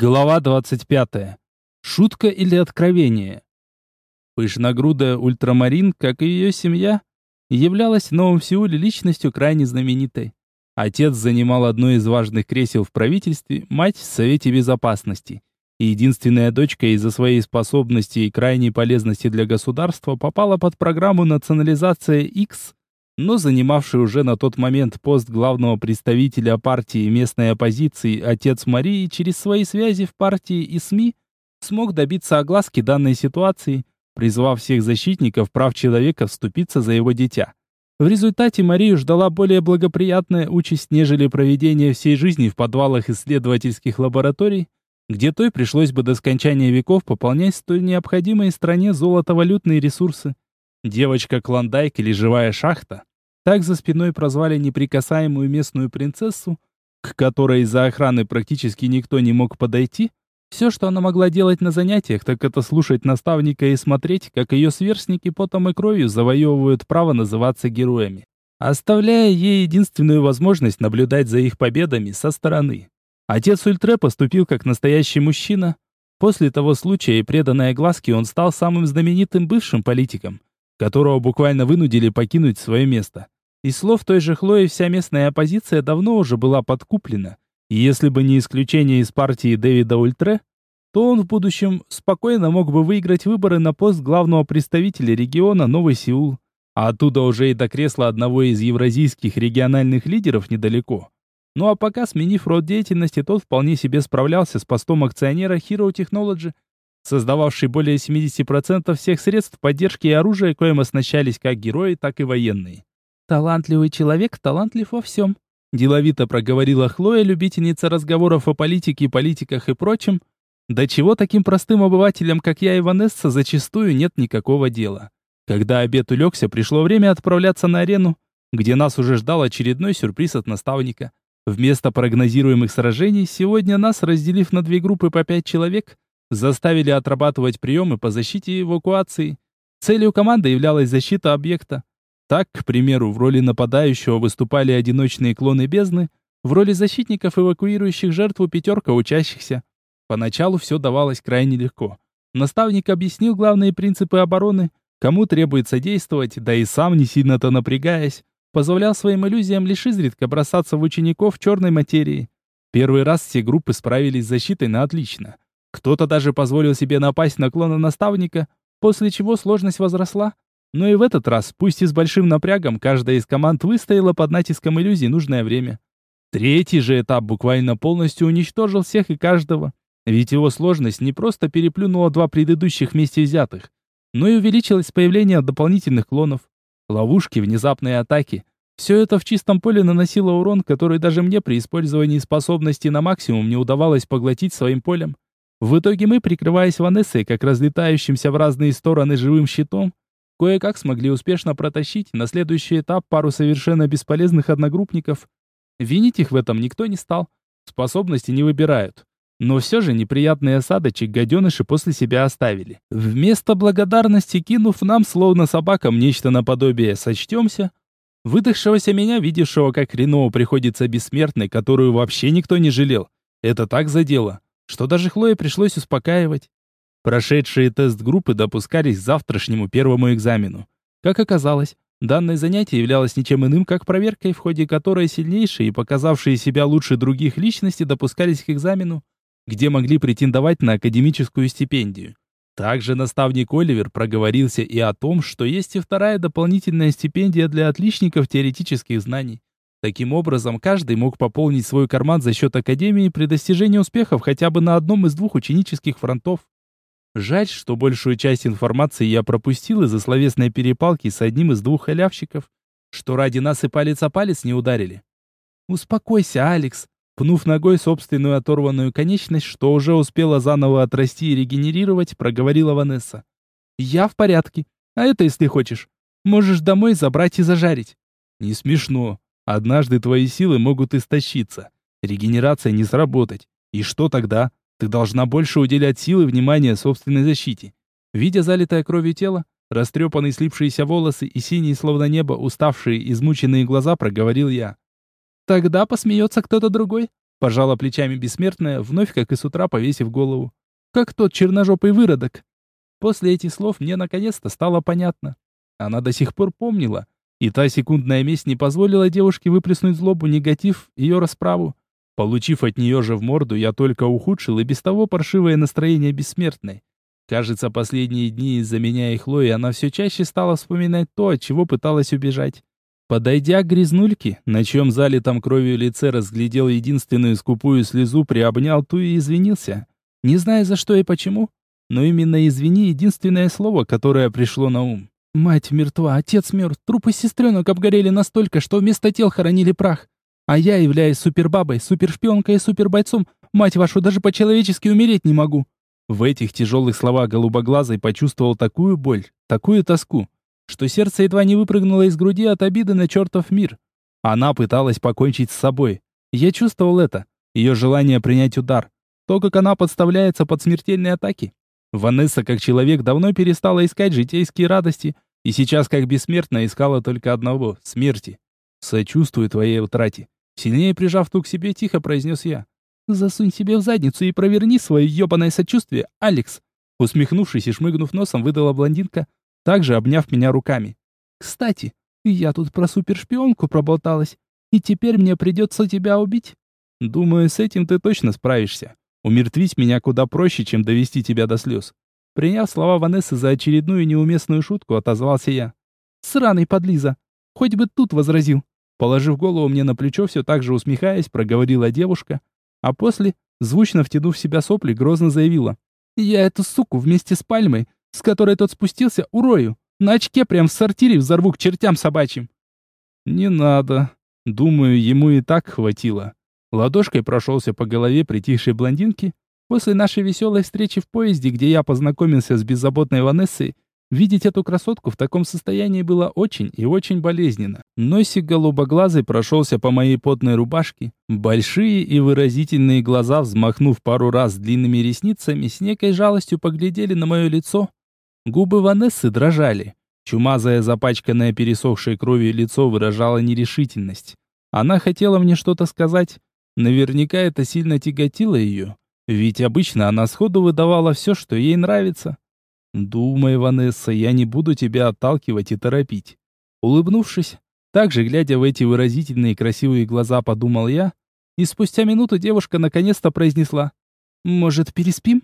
Глава 25. Шутка или откровение? Пышногрудая ультрамарин, как и ее семья, являлась в Новом Сеуле личностью крайне знаменитой. Отец занимал одно из важных кресел в правительстве, мать в Совете Безопасности. И единственная дочка из-за своей способности и крайней полезности для государства попала под программу национализация X, но занимавший уже на тот момент пост главного представителя партии местной оппозиции отец Марии через свои связи в партии и СМИ смог добиться огласки данной ситуации, призвав всех защитников прав человека вступиться за его дитя. В результате Марию ждала более благоприятная участь, нежели проведение всей жизни в подвалах исследовательских лабораторий, где той пришлось бы до скончания веков пополнять столь необходимые стране золотовалютные ресурсы. Девочка Клондайк или живая шахта так за спиной прозвали неприкасаемую местную принцессу, к которой из-за охраны практически никто не мог подойти. Все, что она могла делать на занятиях, так это слушать наставника и смотреть, как ее сверстники потом и кровью завоевывают право называться героями, оставляя ей единственную возможность наблюдать за их победами со стороны. Отец Ультре поступил как настоящий мужчина. После того случая и преданной огласки он стал самым знаменитым бывшим политиком, которого буквально вынудили покинуть свое место. Из слов той же Хлои вся местная оппозиция давно уже была подкуплена, и если бы не исключение из партии Дэвида Ультре, то он в будущем спокойно мог бы выиграть выборы на пост главного представителя региона Новый Сеул, а оттуда уже и до кресла одного из евразийских региональных лидеров недалеко. Ну а пока, сменив род деятельности, тот вполне себе справлялся с постом акционера Hero Technology, создававший более 70% всех средств поддержки и оружия, коим оснащались как герои, так и военные. «Талантливый человек талантлив во всем», – деловито проговорила Хлоя, любительница разговоров о политике, политиках и прочем. До чего таким простым обывателям, как я и Ванесса, зачастую нет никакого дела. Когда обед улегся, пришло время отправляться на арену, где нас уже ждал очередной сюрприз от наставника. Вместо прогнозируемых сражений, сегодня нас, разделив на две группы по пять человек, заставили отрабатывать приемы по защите и эвакуации. Целью команды являлась защита объекта. Так, к примеру, в роли нападающего выступали одиночные клоны бездны, в роли защитников, эвакуирующих жертву пятерка учащихся. Поначалу все давалось крайне легко. Наставник объяснил главные принципы обороны, кому требуется действовать, да и сам, не сильно-то напрягаясь, позволял своим иллюзиям лишь изредка бросаться в учеников черной материи. Первый раз все группы справились с защитой на отлично. Кто-то даже позволил себе напасть на клона наставника, после чего сложность возросла, но и в этот раз, пусть и с большим напрягом, каждая из команд выстояла под натиском иллюзий нужное время. Третий же этап буквально полностью уничтожил всех и каждого, ведь его сложность не просто переплюнула два предыдущих вместе взятых, но и увеличилось появление дополнительных клонов, ловушки, внезапные атаки. Все это в чистом поле наносило урон, который даже мне при использовании способности на максимум не удавалось поглотить своим полем. В итоге мы, прикрываясь Ванессой, как разлетающимся в разные стороны живым щитом, Кое-как смогли успешно протащить на следующий этап пару совершенно бесполезных одногруппников. Винить их в этом никто не стал. Способности не выбирают. Но все же неприятный осадочек гаденыши после себя оставили. Вместо благодарности, кинув нам, словно собакам, нечто наподобие «сочтемся», выдохшегося меня, видевшего, как хреново приходится бессмертной, которую вообще никто не жалел. Это так задело, что даже Хлое пришлось успокаивать. Прошедшие тест группы допускались к завтрашнему первому экзамену. Как оказалось, данное занятие являлось ничем иным, как проверкой, в ходе которой сильнейшие и показавшие себя лучше других личности допускались к экзамену, где могли претендовать на академическую стипендию. Также наставник Оливер проговорился и о том, что есть и вторая дополнительная стипендия для отличников теоретических знаний. Таким образом, каждый мог пополнить свой карман за счет академии при достижении успехов хотя бы на одном из двух ученических фронтов. Жаль, что большую часть информации я пропустил из-за словесной перепалки с одним из двух халявщиков, что ради нас и палец о палец не ударили. «Успокойся, Алекс!» Пнув ногой собственную оторванную конечность, что уже успела заново отрасти и регенерировать, проговорила Ванесса. «Я в порядке. А это, если хочешь, можешь домой забрать и зажарить». «Не смешно. Однажды твои силы могут истощиться. Регенерация не сработать. И что тогда? Ты должна больше уделять силы и внимания собственной защите. Видя залитое кровью тело, растрепанные слипшиеся волосы и синие, словно небо, уставшие, измученные глаза, проговорил я. Тогда посмеется кто-то другой. Пожала плечами бессмертная, вновь, как и с утра, повесив голову. Как тот черножопый выродок. После этих слов мне наконец-то стало понятно. Она до сих пор помнила, и та секундная месть не позволила девушке выплеснуть злобу, негатив, ее расправу. Получив от нее же в морду, я только ухудшил и без того паршивое настроение бессмертной. Кажется, последние дни из-за меня и Хлои она все чаще стала вспоминать то, от чего пыталась убежать. Подойдя к грязнульке, на чем залитом кровью лице разглядел единственную скупую слезу, приобнял ту и извинился. Не знаю за что и почему, но именно «извини» — единственное слово, которое пришло на ум. Мать мертва, отец мертв, трупы сестренок обгорели настолько, что вместо тел хоронили прах. А я, являюсь супербабой, супершпионкой и супербойцом, мать вашу, даже по-человечески умереть не могу. В этих тяжелых словах голубоглазый почувствовал такую боль, такую тоску, что сердце едва не выпрыгнуло из груди от обиды на чертов мир. Она пыталась покончить с собой. Я чувствовал это, ее желание принять удар, то, как она подставляется под смертельные атаки. Ванесса, как человек, давно перестала искать житейские радости, и сейчас, как бессмертно, искала только одного — смерти. Сочувствую твоей утрате. Сильнее прижав ту к себе, тихо произнес я. «Засунь себе в задницу и проверни свое ебаное сочувствие, Алекс!» Усмехнувшись и шмыгнув носом, выдала блондинка, также обняв меня руками. «Кстати, я тут про супершпионку проболталась, и теперь мне придется тебя убить». «Думаю, с этим ты точно справишься. Умертвить меня куда проще, чем довести тебя до слез». Приняв слова Ванессы за очередную неуместную шутку, отозвался я. «Сраный подлиза! Хоть бы тут возразил!» Положив голову мне на плечо, все так же усмехаясь, проговорила девушка, а после, звучно втянув в себя сопли, грозно заявила. «Я эту суку вместе с пальмой, с которой тот спустился, урою. На очке прям в сортире взорву к чертям собачьим». «Не надо. Думаю, ему и так хватило». Ладошкой прошелся по голове притихшей блондинки. После нашей веселой встречи в поезде, где я познакомился с беззаботной Ванессой, Видеть эту красотку в таком состоянии было очень и очень болезненно. Носик голубоглазый прошелся по моей потной рубашке. Большие и выразительные глаза, взмахнув пару раз длинными ресницами, с некой жалостью поглядели на мое лицо. Губы Ванессы дрожали. Чумазое, запачканное пересохшей кровью лицо выражало нерешительность. Она хотела мне что-то сказать. Наверняка это сильно тяготило ее. Ведь обычно она сходу выдавала все, что ей нравится. «Думай, Ванесса, я не буду тебя отталкивать и торопить». Улыбнувшись, также глядя в эти выразительные красивые глаза, подумал я, и спустя минуту девушка наконец-то произнесла «Может, переспим?»